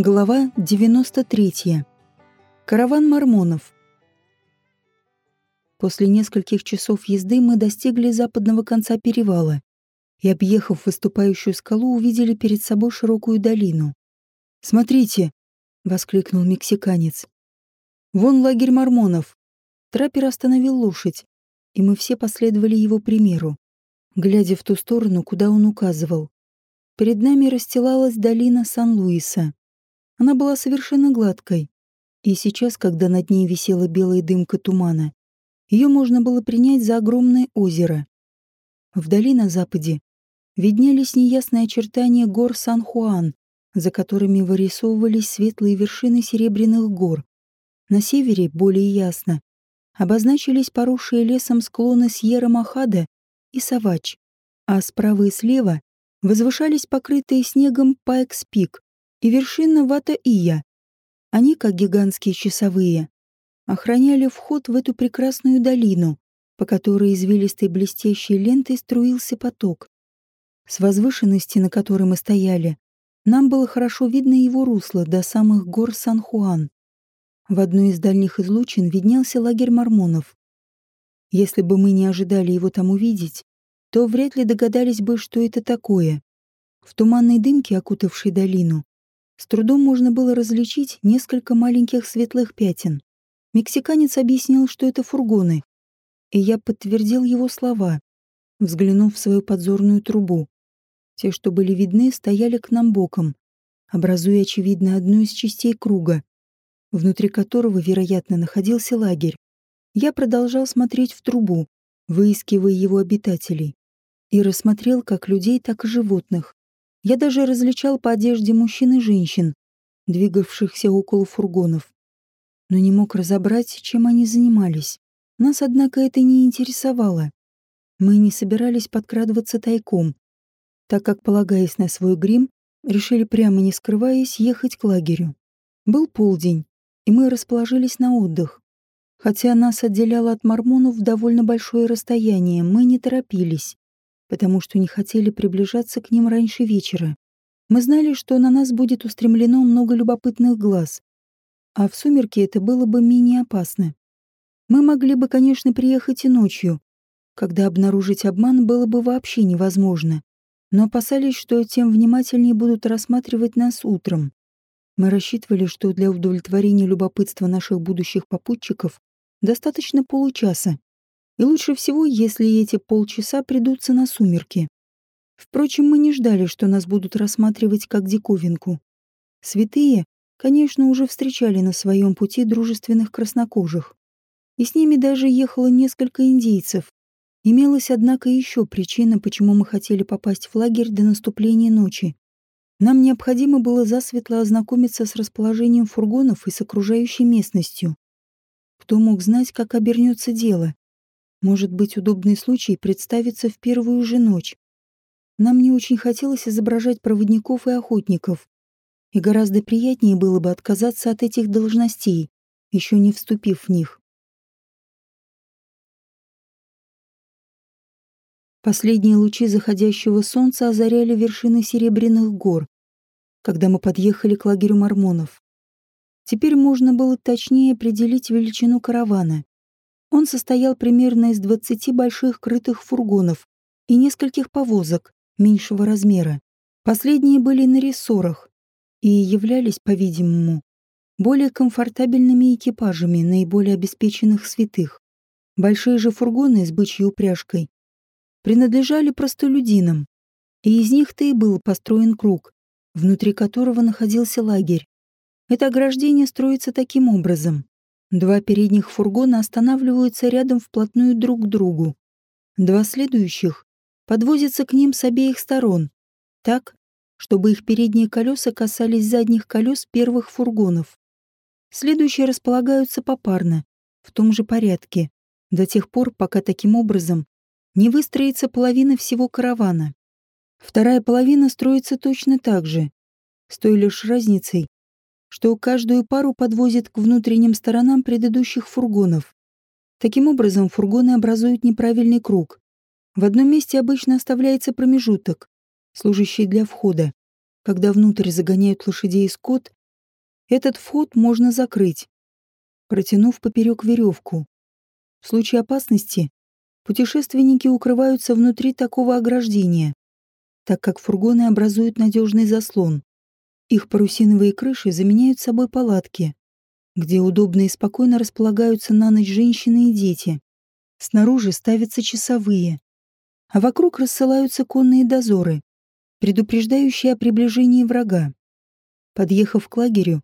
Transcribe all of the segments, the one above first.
Глава 93. Караван мормонов. После нескольких часов езды мы достигли западного конца перевала и, объехав выступающую скалу, увидели перед собой широкую долину. «Смотрите!» — воскликнул мексиканец. «Вон лагерь мормонов!» Траппер остановил лошадь, и мы все последовали его примеру, глядя в ту сторону, куда он указывал. Перед нами расстилалась долина Сан-Луиса. Она была совершенно гладкой, и сейчас, когда над ней висела белая дымка тумана, ее можно было принять за огромное озеро. Вдали на западе виднелись неясные очертания гор Сан-Хуан, за которыми вырисовывались светлые вершины серебряных гор. На севере, более ясно, обозначились поросшие лесом склоны Сьерра-Махада и Савач, а справа и слева возвышались покрытые снегом Пайкс-Пик и вершина Вата-Ия. Они, как гигантские часовые, охраняли вход в эту прекрасную долину, по которой извилистой блестящей лентой струился поток. С возвышенности, на которой мы стояли, нам было хорошо видно его русло до самых гор Сан-Хуан. В одной из дальних излучин виднелся лагерь мормонов. Если бы мы не ожидали его там увидеть, то вряд ли догадались бы, что это такое. В туманной дымке, окутавшей долину, с трудом можно было различить несколько маленьких светлых пятен. Мексиканец объяснил, что это фургоны, и я подтвердил его слова, взглянув в свою подзорную трубу. Те, что были видны, стояли к нам боком, образуя, очевидно, одну из частей круга, внутри которого, вероятно, находился лагерь. Я продолжал смотреть в трубу, выискивая его обитателей, и рассмотрел как людей, так и животных. Я даже различал по одежде мужчин и женщин, двигавшихся около фургонов. Но не мог разобрать, чем они занимались. Нас, однако, это не интересовало. Мы не собирались подкрадываться тайком, так как, полагаясь на свой грим, решили прямо не скрываясь ехать к лагерю. Был полдень, и мы расположились на отдых. Хотя нас отделяло от мормонов довольно большое расстояние, мы не торопились потому что не хотели приближаться к ним раньше вечера. Мы знали, что на нас будет устремлено много любопытных глаз, а в сумерки это было бы менее опасно. Мы могли бы, конечно, приехать и ночью, когда обнаружить обман было бы вообще невозможно, но опасались, что тем внимательнее будут рассматривать нас утром. Мы рассчитывали, что для удовлетворения любопытства наших будущих попутчиков достаточно получаса, и лучше всего, если эти полчаса придутся на сумерки. Впрочем, мы не ждали, что нас будут рассматривать как диковинку. Святые, конечно, уже встречали на своем пути дружественных краснокожих. И с ними даже ехало несколько индейцев. Имелась, однако, еще причина, почему мы хотели попасть в лагерь до наступления ночи. Нам необходимо было засветло ознакомиться с расположением фургонов и с окружающей местностью. Кто мог знать, как обернется дело? Может быть, удобный случай представится в первую же ночь. Нам не очень хотелось изображать проводников и охотников. И гораздо приятнее было бы отказаться от этих должностей, еще не вступив в них. Последние лучи заходящего солнца озаряли вершины серебряных гор, когда мы подъехали к лагерю мормонов. Теперь можно было точнее определить величину каравана. Он состоял примерно из 20 больших крытых фургонов и нескольких повозок меньшего размера. Последние были на рессорах и являлись, по-видимому, более комфортабельными экипажами наиболее обеспеченных святых. Большие же фургоны с бычьей упряжкой принадлежали простолюдинам, и из них-то и был построен круг, внутри которого находился лагерь. Это ограждение строится таким образом. Два передних фургона останавливаются рядом вплотную друг к другу. Два следующих подвозятся к ним с обеих сторон, так, чтобы их передние колеса касались задних колес первых фургонов. Следующие располагаются попарно, в том же порядке, до тех пор, пока таким образом не выстроится половина всего каравана. Вторая половина строится точно так же, с той лишь разницей, что каждую пару подвозят к внутренним сторонам предыдущих фургонов. Таким образом, фургоны образуют неправильный круг. В одном месте обычно оставляется промежуток, служащий для входа, когда внутрь загоняют лошадей и скот, этот вход можно закрыть, протянув поперек веревку. В случае опасности путешественники укрываются внутри такого ограждения, так как фургоны образуют надежный заслон. Их парусиновые крыши заменяют собой палатки, где удобно и спокойно располагаются на ночь женщины и дети. Снаружи ставятся часовые, а вокруг рассылаются конные дозоры, предупреждающие о приближении врага. Подъехав к лагерю,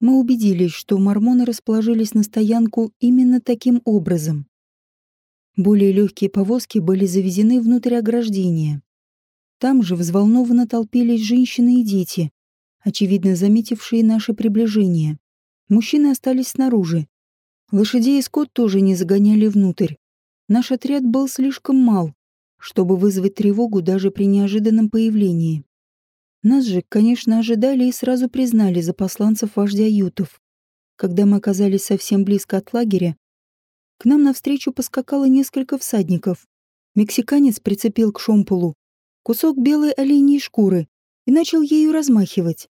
мы убедились, что мормоны расположились на стоянку именно таким образом. Более легкие повозки были завезены внутрь ограждения. Там же взволнованно толпились женщины и дети, очевидно заметившие наше приближение. Мужчины остались снаружи. Лошадей и скот тоже не загоняли внутрь. Наш отряд был слишком мал, чтобы вызвать тревогу даже при неожиданном появлении. Нас же, конечно, ожидали и сразу признали за посланцев вождя Ютов. Когда мы оказались совсем близко от лагеря, к нам навстречу поскакало несколько всадников. Мексиканец прицепил к шомполу кусок белой оленьей шкуры и начал ею размахивать.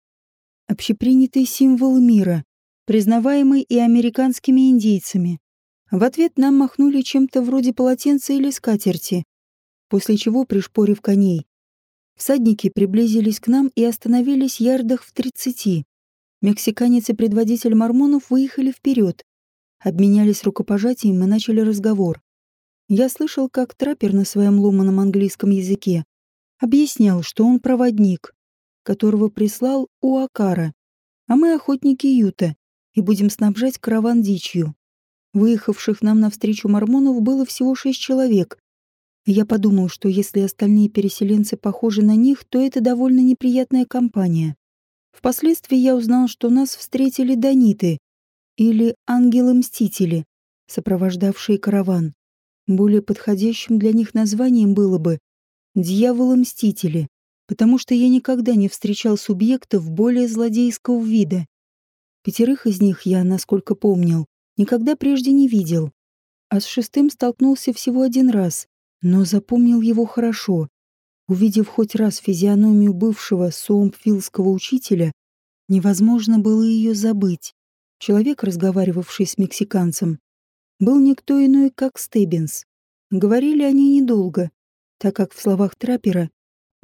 Общепринятый символ мира, признаваемый и американскими индейцами. В ответ нам махнули чем-то вроде полотенца или скатерти, после чего, пришпорив коней, всадники приблизились к нам и остановились ярдах в тридцати. Мексиканец и предводитель мормонов выехали вперед, обменялись рукопожатием и начали разговор. Я слышал, как траппер на своем ломаном английском языке объяснял, что он проводник, которого прислал Уакара, а мы охотники Юта и будем снабжать караван дичью. Выехавших нам навстречу мормонов было всего шесть человек. Я подумал, что если остальные переселенцы похожи на них, то это довольно неприятная компания. Впоследствии я узнал, что нас встретили даниты или ангелы-мстители, сопровождавшие караван. Более подходящим для них названием было бы «дьяволы-мстители», потому что я никогда не встречал субъектов более злодейского вида. Пятерых из них я, насколько помнил, никогда прежде не видел. А с шестым столкнулся всего один раз, но запомнил его хорошо. Увидев хоть раз физиономию бывшего соумпфилского учителя, невозможно было ее забыть. Человек, разговаривавший с мексиканцем, был никто иной, как Стеббинс. Говорили они недолго, так как в словах траппера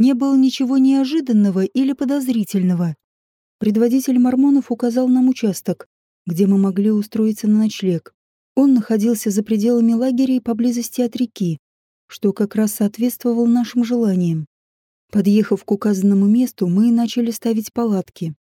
не было ничего неожиданного или подозрительного. Предводитель мормонов указал нам участок, где мы могли устроиться на ночлег. Он находился за пределами лагеря и поблизости от реки, что как раз соответствовало нашим желаниям. Подъехав к указанному месту, мы начали ставить палатки.